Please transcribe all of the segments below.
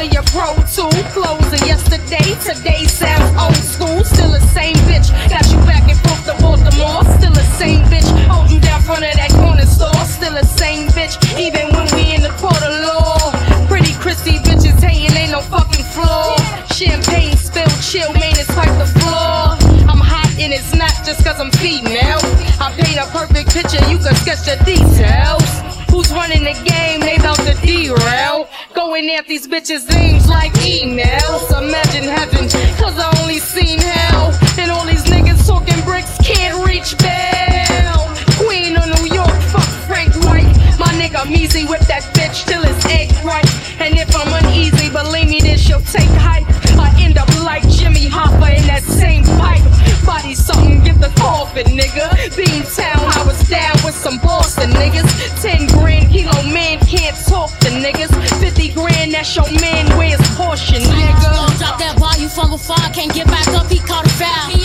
When you grow Tool. Closing yesterday, today sounds old school. Still the same bitch. Got you back and forth to Baltimore. Still the same bitch. Hold you down front of that corner store. Still the same bitch. Even when we in the court of law. Pretty Christy bitches hating, ain't no fucking floor. Champagne spilled, chill, man, it's like the floor. I'm hot and it's not just cause I'm female. I paint a perfect picture, you can sketch the details. Who's running the game? They bout to derail. Going at these bitches' names like emails. Imagine heaven, cause I only seen hell. And all these niggas talking bricks can't reach bell. Queen of New York, fuck Frank White. My nigga Measy whip that bitch till it's egg right. And if I'm uneasy, believe me, this shall take height. I end up like Jimmy Hoffa in that same pipe. Body something, get the coffin, nigga. Beantown, I was down with some Boston niggas. 10 that's your man, where's portion, nigga? Gon' drop that ball, you fumble far, can't get back up, he caught a foul.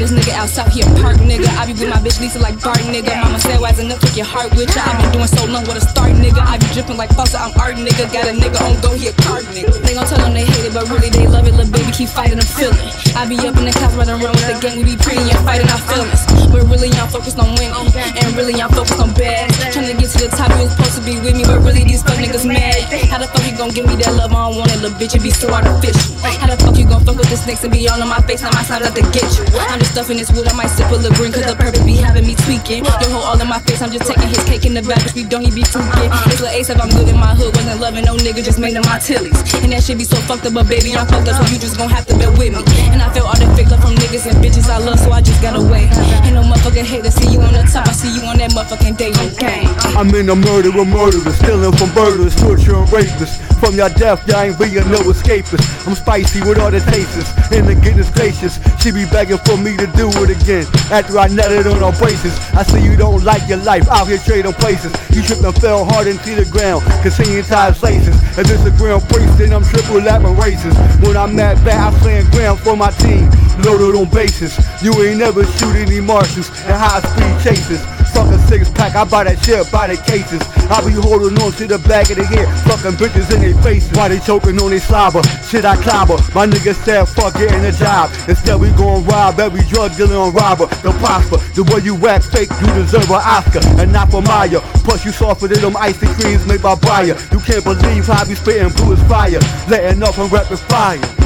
This nigga out south here, park nigga. I be with my bitch Lisa like Bart nigga. Mama said, wise enough, take your heart with ya. I been doing so long, what a start nigga. I be dripping like faucet, I'm art nigga. Got a nigga on go, he a card nigga. They gon' tell them they hate it, but really they love it. Little baby keep fighting, I'm feeling. I be up in the clouds, running around with the gang. We be pretty and fighting our feelings. But really, I'm focused on winning. And really, I'm focused on bad. Trying to get to the top, you was supposed to be with me, but really, these fuck niggas mad. How the fuck you gon' give me that love? I don't want it, little bitch, it be so artificial. How the fuck you gon' fuck with this next and be all on my face? Now my signs out to get you. I'm just stuffing this wood, I might sip a little green, cause the purpose be having me tweaking. Your hoe all in my face, I'm just taking his cake in the back, bitch, we don't he be tweaking. It's like Ace if I'm good in my hood, wasn't loving no nigga, just made my tillies. And that shit be so fucked up, but baby, I'm fucked up, so you just gon' have to bear with me. And I feel all the fake from niggas and bitches I love, so I just got away. Ain't no motherfucking hate to see you on the top, I see you on that motherfucking day, okay? I'm in a murder of murderers, stealing from murderers, torture and rapists. From your death, y'all ain't being no escapist. I'm spicy with all the tastes, and the goodness gracious. She be begging for me to do it again. After I nutted on her braces, I see you don't like your life, out here trading places. You tripped fell hard into the ground, continuing ties laces. If it's a Grand Prix, then I'm triple lapping races. When I'm at bat, I playing ground for my team, loaded on bases. You ain't never shoot any marshals and high speed chases. Fuck a six pack, I buy that shit by the cases. I be holding on to the back of the head, fucking bitches in their faces. Why they choking on their slobber? Shit, I clobber. My nigga said, fuck getting a job. Instead, we gon' rob every drug dealer and robber. The prosper, the way you act fake, you deserve an Oscar and not for Maya. Plus, you softer than them icy creams made by Briar. You can't believe how I be spitting blue as fire, letting up and rapid fire.